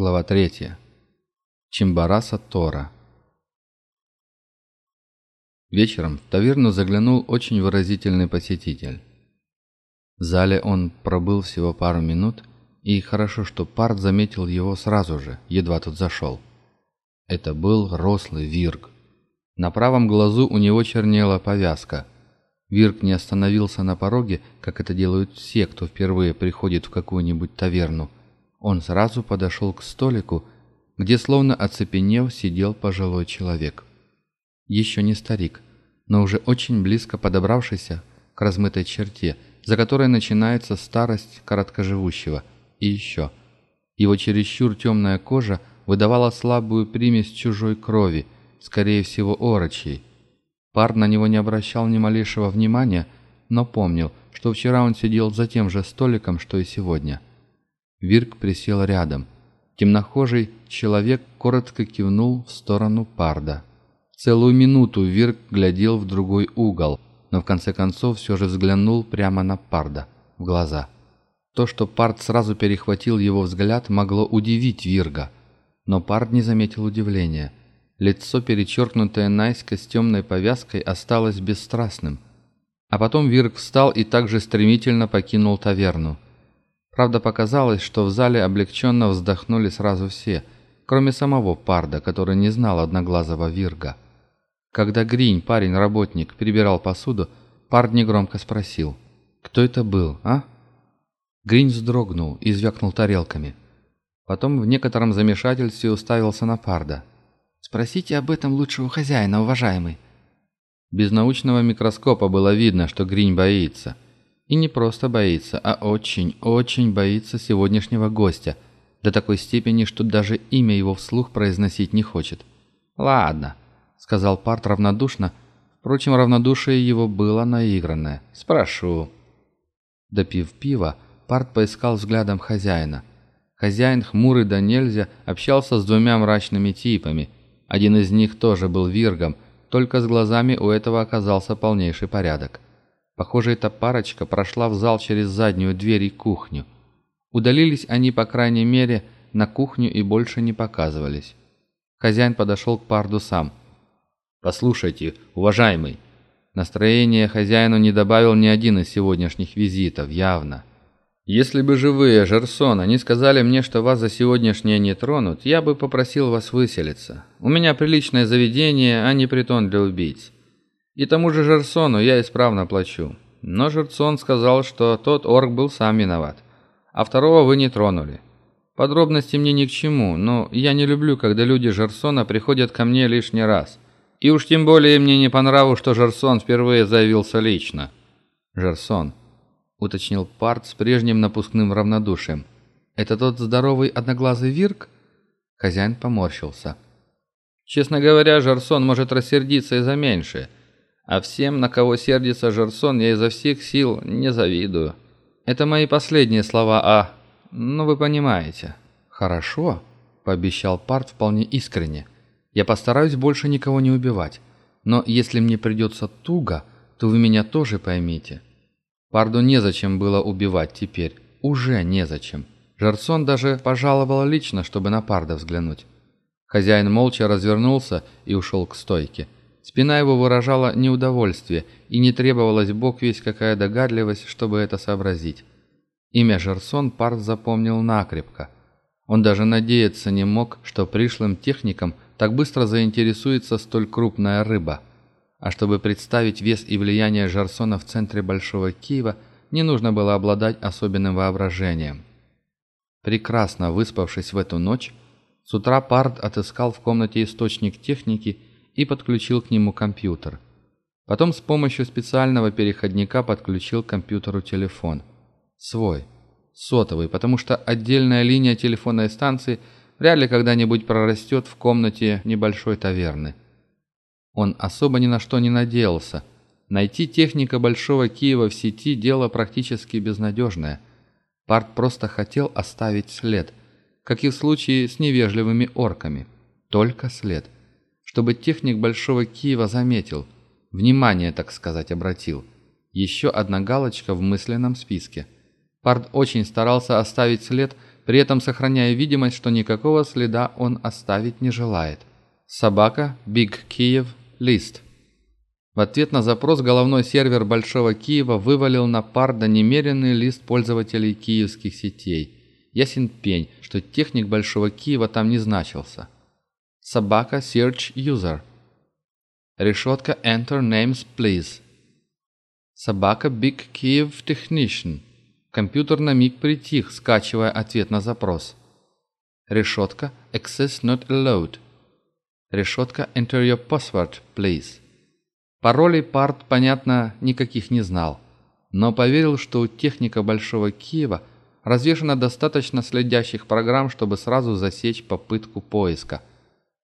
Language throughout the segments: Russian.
Глава 3. Чимбараса Тора. Вечером в таверну заглянул очень выразительный посетитель. В зале он пробыл всего пару минут, и хорошо, что Парт заметил его сразу же, едва тут зашел. Это был рослый Вирг. На правом глазу у него чернела повязка. Вирг не остановился на пороге, как это делают все, кто впервые приходит в какую-нибудь таверну – он сразу подошел к столику, где, словно оцепенев, сидел пожилой человек. Еще не старик, но уже очень близко подобравшийся к размытой черте, за которой начинается старость короткоживущего. И еще. Его чересчур темная кожа выдавала слабую примесь чужой крови, скорее всего, орочьей. Пар на него не обращал ни малейшего внимания, но помнил, что вчера он сидел за тем же столиком, что и сегодня – Вирк присел рядом. Темнохожий человек коротко кивнул в сторону Парда. Целую минуту Вирк глядел в другой угол, но в конце концов все же взглянул прямо на Парда, в глаза. То, что Пард сразу перехватил его взгляд, могло удивить Вирга. Но Пард не заметил удивления. Лицо, перечеркнутое наискось темной повязкой, осталось бесстрастным. А потом Вирг встал и также стремительно покинул таверну. Правда, показалось, что в зале облегченно вздохнули сразу все, кроме самого Парда, который не знал одноглазого Вирга. Когда Гринь, парень-работник, перебирал посуду, Пард негромко спросил, «Кто это был, а?» Гринь вздрогнул и звякнул тарелками. Потом в некотором замешательстве уставился на Парда. «Спросите об этом лучшего хозяина, уважаемый». Без научного микроскопа было видно, что Гринь боится – и не просто боится, а очень, очень боится сегодняшнего гостя, до такой степени, что даже имя его вслух произносить не хочет. «Ладно», — сказал Парт равнодушно, впрочем, равнодушие его было наигранное. «Спрошу». Допив пива, Парт поискал взглядом хозяина. Хозяин, хмурый да нельзя, общался с двумя мрачными типами. Один из них тоже был виргом, только с глазами у этого оказался полнейший порядок. Похоже, эта парочка прошла в зал через заднюю дверь и кухню. Удалились они, по крайней мере, на кухню и больше не показывались. Хозяин подошел к Парду сам. «Послушайте, уважаемый!» Настроение хозяину не добавил ни один из сегодняшних визитов, явно. «Если бы живые Жерсона не сказали мне, что вас за сегодняшнее не тронут, я бы попросил вас выселиться. У меня приличное заведение, а не притон для убийц. И тому же Жерсону я исправно плачу. Но Жерсон сказал, что тот орк был сам виноват, а второго вы не тронули. Подробности мне ни к чему, но я не люблю, когда люди Жерсона приходят ко мне лишний раз. И уж тем более мне не по нраву, что Жерсон впервые заявился лично. Жерсон, уточнил Парт с прежним напускным равнодушием. Это тот здоровый одноглазый Вирк? Хозяин поморщился. Честно говоря, Жерсон может рассердиться и за меньшее – а всем, на кого сердится Жерсон, я изо всех сил не завидую. Это мои последние слова, а... Ну, вы понимаете. Хорошо, пообещал Парт вполне искренне. Я постараюсь больше никого не убивать. Но если мне придется туго, то вы меня тоже поймите. Парду незачем было убивать теперь. Уже незачем. Жерсон даже пожаловал лично, чтобы на Парда взглянуть. Хозяин молча развернулся и ушел к стойке. Спина его выражала неудовольствие, и не требовалась бог весь какая догадливость, чтобы это сообразить. Имя Жерсон Парт запомнил накрепко. Он даже надеяться не мог, что пришлым техникам так быстро заинтересуется столь крупная рыба. А чтобы представить вес и влияние Жерсона в центре Большого Киева, не нужно было обладать особенным воображением. Прекрасно выспавшись в эту ночь, с утра Парт отыскал в комнате источник техники и подключил к нему компьютер. Потом с помощью специального переходника подключил к компьютеру телефон. Свой. Сотовый, потому что отдельная линия телефонной станции вряд ли когда-нибудь прорастет в комнате небольшой таверны. Он особо ни на что не надеялся. Найти техника Большого Киева в сети – дело практически безнадежное. Парт просто хотел оставить след, как и в случае с невежливыми орками. Только след – чтобы техник Большого Киева заметил, внимание, так сказать, обратил. Еще одна галочка в мысленном списке. Пард очень старался оставить след, при этом сохраняя видимость, что никакого следа он оставить не желает. Собака Big Kiev List. В ответ на запрос головной сервер Большого Киева вывалил на Парда немеренный лист пользователей киевских сетей. Ясен пень, что техник Большого Киева там не значился. Собака Search User. Решетка Enter Names Please. Собака Big Kiev Technician. Компьютер на миг притих, скачивая ответ на запрос. Решетка Access Not Allowed. Решетка Enter Your Password, Please. Паролей Парт, понятно, никаких не знал, но поверил, что у техника Большого Киева развешено достаточно следящих программ, чтобы сразу засечь попытку поиска.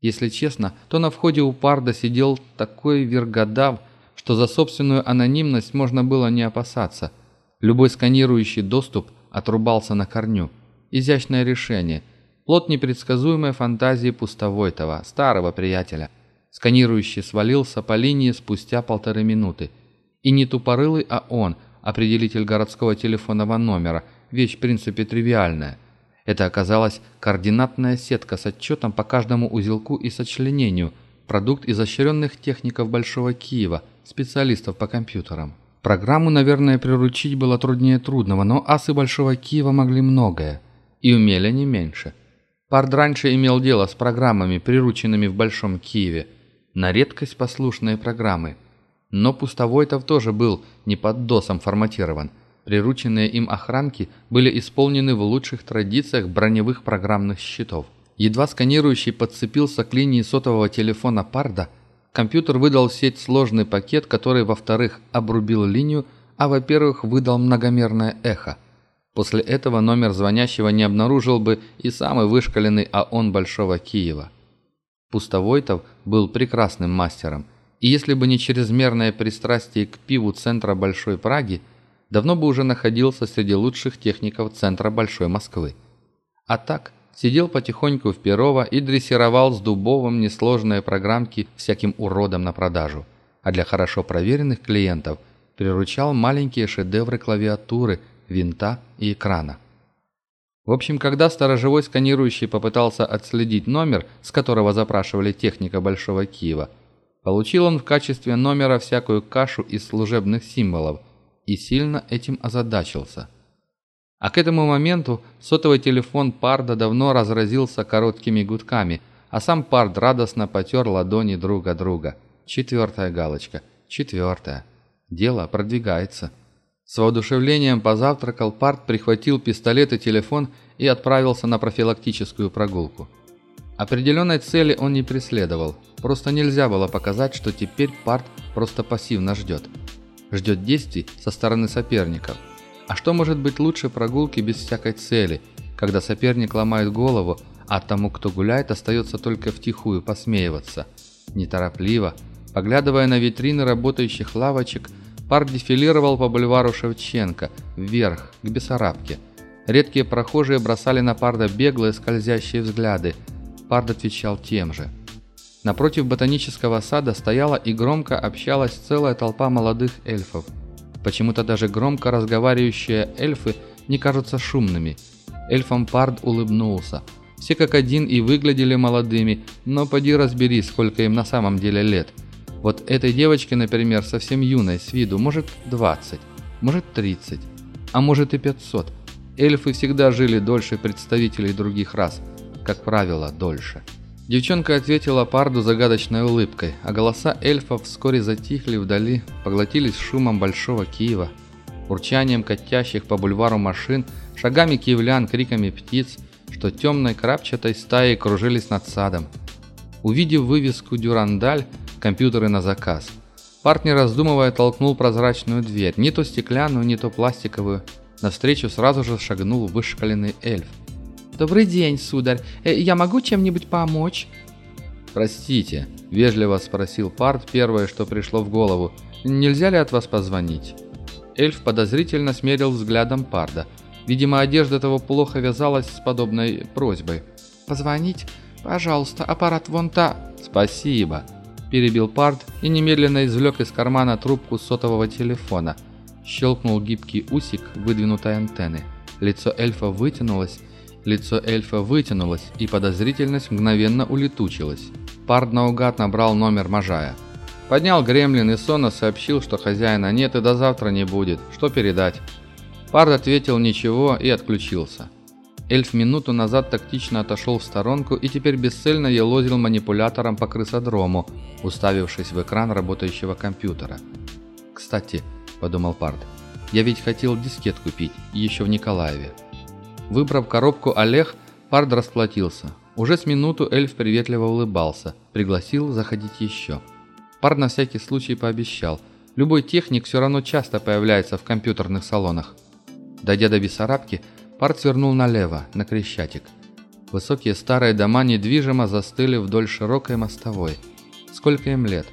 Если честно, то на входе у Парда сидел такой вергодав, что за собственную анонимность можно было не опасаться. Любой сканирующий доступ отрубался на корню. Изящное решение. Плод непредсказуемой фантазии Пустовойтова, старого приятеля – Сканирующий свалился по линии спустя полторы минуты. И не тупорылый, а он, определитель городского телефонного номера, вещь в принципе тривиальная. Это оказалась координатная сетка с отчетом по каждому узелку и сочленению, продукт изощренных техников Большого Киева, специалистов по компьютерам. Программу, наверное, приручить было труднее трудного, но асы Большого Киева могли многое. И умели не меньше. Пард раньше имел дело с программами, прирученными в Большом Киеве – на редкость послушные программы. Но Пустовойтов тоже был не под досом форматирован. Прирученные им охранки были исполнены в лучших традициях броневых программных счетов. Едва сканирующий подцепился к линии сотового телефона Парда, компьютер выдал в сеть сложный пакет, который, во-вторых, обрубил линию, а во-первых, выдал многомерное эхо. После этого номер звонящего не обнаружил бы и самый вышкаленный АОН Большого Киева. Пустовойтов был прекрасным мастером, и если бы не чрезмерное пристрастие к пиву центра Большой Праги, давно бы уже находился среди лучших техников центра Большой Москвы. А так, сидел потихоньку в Перово и дрессировал с Дубовым несложные программки всяким уродом на продажу, а для хорошо проверенных клиентов приручал маленькие шедевры клавиатуры, винта и экрана. В общем, когда сторожевой сканирующий попытался отследить номер, с которого запрашивали техника Большого Киева, получил он в качестве номера всякую кашу из служебных символов и сильно этим озадачился. А к этому моменту сотовый телефон Парда давно разразился короткими гудками, а сам Пард радостно потер ладони друга друга. Четвертая галочка. Четвертая. Дело продвигается. С воодушевлением позавтракал, Парт прихватил пистолет и телефон и отправился на профилактическую прогулку. Определенной цели он не преследовал, просто нельзя было показать, что теперь Парт просто пассивно ждет. Ждет действий со стороны соперников. А что может быть лучше прогулки без всякой цели, когда соперник ломает голову, а тому, кто гуляет, остается только втихую посмеиваться. Неторопливо, поглядывая на витрины работающих лавочек, Парк дефилировал по бульвару Шевченко, вверх, к Бессарабке. Редкие прохожие бросали на Парда беглые скользящие взгляды. Пард отвечал тем же. Напротив ботанического сада стояла и громко общалась целая толпа молодых эльфов. Почему-то даже громко разговаривающие эльфы не кажутся шумными. Эльфам Пард улыбнулся. Все как один и выглядели молодыми, но поди разбери, сколько им на самом деле лет – вот этой девочке, например, совсем юной с виду, может 20, может 30, а может и 500. Эльфы всегда жили дольше представителей других рас, как правило, дольше. Девчонка ответила Парду загадочной улыбкой, а голоса эльфов вскоре затихли вдали, поглотились шумом большого Киева, урчанием катящих по бульвару машин, шагами киевлян, криками птиц, что темной крапчатой стаей кружились над садом. Увидев вывеску «Дюрандаль», компьютеры на заказ. Парт, не раздумывая, толкнул прозрачную дверь, не то стеклянную, не то пластиковую. Навстречу сразу же шагнул вышкаленный эльф. «Добрый день, сударь. Э, я могу чем-нибудь помочь?» «Простите», – вежливо спросил Парт первое, что пришло в голову. «Нельзя ли от вас позвонить?» Эльф подозрительно смерил взглядом Парда. Видимо, одежда того плохо вязалась с подобной просьбой. «Позвонить? Пожалуйста, аппарат вон та...» «Спасибо», перебил Парт и немедленно извлек из кармана трубку сотового телефона. Щелкнул гибкий усик выдвинутой антенны. Лицо эльфа вытянулось, Лицо эльфа вытянулось, и подозрительность мгновенно улетучилась. Пард наугад набрал номер Можая. Поднял гремлин и сонно сообщил, что хозяина нет и до завтра не будет. Что передать? Пард ответил ничего и отключился. Эльф минуту назад тактично отошел в сторонку и теперь бесцельно елозил манипулятором по крысодрому, уставившись в экран работающего компьютера. «Кстати», – подумал Пард, – «я ведь хотел дискет купить, еще в Николаеве». Выбрав коробку Олег, Пард расплатился. Уже с минуту эльф приветливо улыбался, пригласил заходить еще. Пард на всякий случай пообещал. Любой техник все равно часто появляется в компьютерных салонах. Дойдя до Бессарабки, Пард свернул налево, на Крещатик. Высокие старые дома недвижимо застыли вдоль широкой мостовой. Сколько им лет?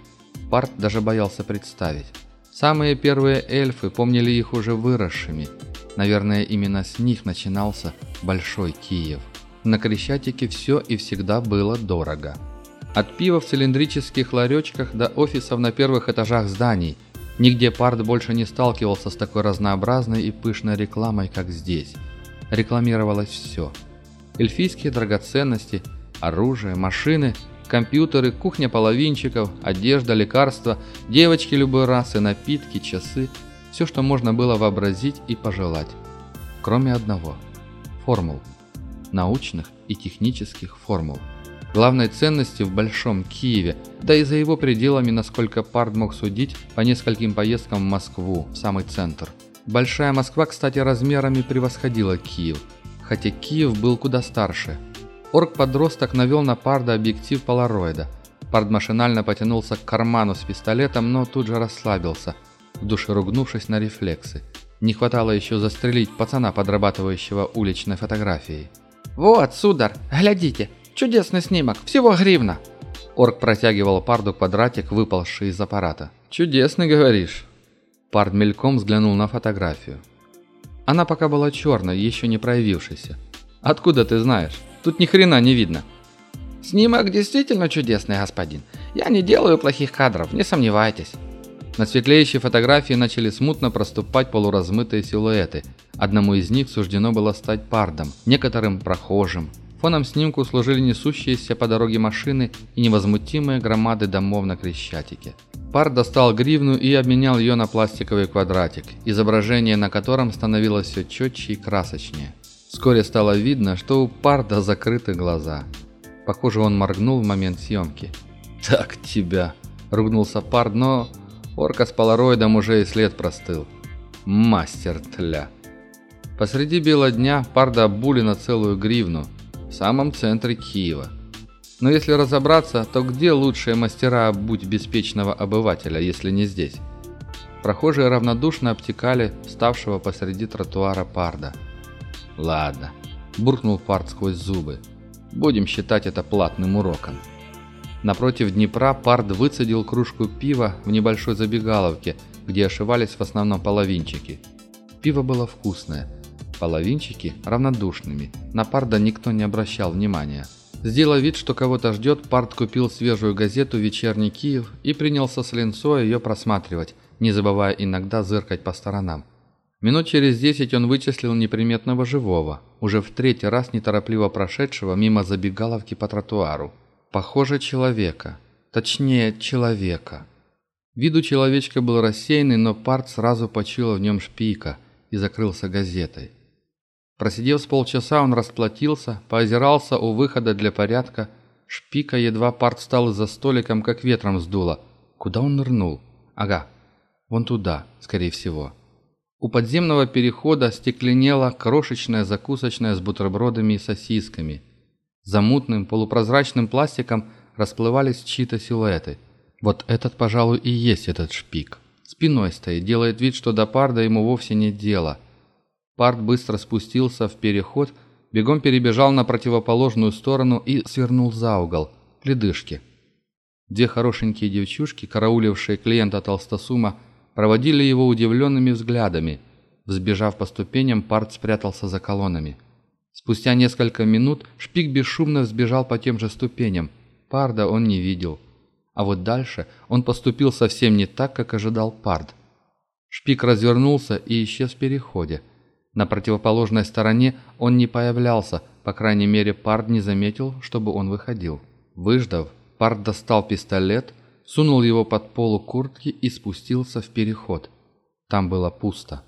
Пард даже боялся представить. Самые первые эльфы помнили их уже выросшими. Наверное, именно с них начинался Большой Киев. На Крещатике все и всегда было дорого. От пива в цилиндрических ларечках до офисов на первых этажах зданий. Нигде Пард больше не сталкивался с такой разнообразной и пышной рекламой, как здесь. Рекламировалось все. Эльфийские драгоценности, оружие, машины, компьютеры, кухня половинчиков, одежда, лекарства, девочки любой расы, напитки, часы – все, что можно было вообразить и пожелать. Кроме одного – формул. Научных и технических формул. Главной ценности в Большом Киеве, да и за его пределами, насколько Пард мог судить, по нескольким поездкам в Москву, в самый центр. Большая Москва, кстати, размерами превосходила Киев, хотя Киев был куда старше. Орк-подросток навел на Парда объектив полароида. Пард машинально потянулся к карману с пистолетом, но тут же расслабился – в душе ругнувшись на рефлексы. Не хватало еще застрелить пацана, подрабатывающего уличной фотографией. «Вот, сударь, глядите, чудесный снимок, всего гривна!» Орк протягивал Парду квадратик, выпалший из аппарата. «Чудесный, говоришь?» Пард мельком взглянул на фотографию. Она пока была черной, еще не проявившейся. «Откуда ты знаешь? Тут ни хрена не видно». «Снимок действительно чудесный, господин. Я не делаю плохих кадров, не сомневайтесь». На светлеющей фотографии начали смутно проступать полуразмытые силуэты. Одному из них суждено было стать пардом, некоторым прохожим. Фоном снимку служили несущиеся по дороге машины и невозмутимые громады домов на Крещатике. Пар достал гривну и обменял ее на пластиковый квадратик, изображение на котором становилось все четче и красочнее. Вскоре стало видно, что у Парда закрыты глаза. Похоже, он моргнул в момент съемки. «Так тебя!» – ругнулся Пард, но Орка с полароидом уже и след простыл. Мастер тля. Посреди бела дня парда обули на целую гривну. В самом центре Киева. Но если разобраться, то где лучшие мастера обуть беспечного обывателя, если не здесь? Прохожие равнодушно обтекали ставшего посреди тротуара парда. «Ладно», – буркнул пард сквозь зубы. «Будем считать это платным уроком». Напротив Днепра Пард выцедил кружку пива в небольшой забегаловке, где ошивались в основном половинчики. Пиво было вкусное, половинчики равнодушными, на Парда никто не обращал внимания. Сделав вид, что кого-то ждет, Пард купил свежую газету «Вечерний Киев» и принялся с линцой ее просматривать, не забывая иногда зыркать по сторонам. Минут через десять он вычислил неприметного живого, уже в третий раз неторопливо прошедшего мимо забегаловки по тротуару. Похоже, человека. Точнее, человека. Виду человечка был рассеянный, но Парт сразу почуял в нем шпика и закрылся газетой. Просидев с полчаса, он расплатился, поозирался у выхода для порядка. Шпика едва Парт стал за столиком, как ветром сдуло. Куда он нырнул? Ага, вон туда, скорее всего. У подземного перехода стекленела крошечная закусочная с бутербродами и сосисками – за мутным полупрозрачным пластиком расплывались чьи-то силуэты. Вот этот, пожалуй, и есть этот шпик. Спиной стоит, делает вид, что до Парда ему вовсе нет дела. Пард быстро спустился в переход, бегом перебежал на противоположную сторону и свернул за угол, к ледышке. Две хорошенькие девчушки, караулившие клиента Толстосума, проводили его удивленными взглядами. Взбежав по ступеням, Пард спрятался за колоннами. Спустя несколько минут шпик бесшумно сбежал по тем же ступеням. Парда он не видел. А вот дальше он поступил совсем не так, как ожидал Пард. Шпик развернулся и исчез в переходе. На противоположной стороне он не появлялся, По крайней мере, Пард не заметил, чтобы он выходил. Выждав, Пард достал пистолет, сунул его под полу куртки и спустился в переход. Там было пусто.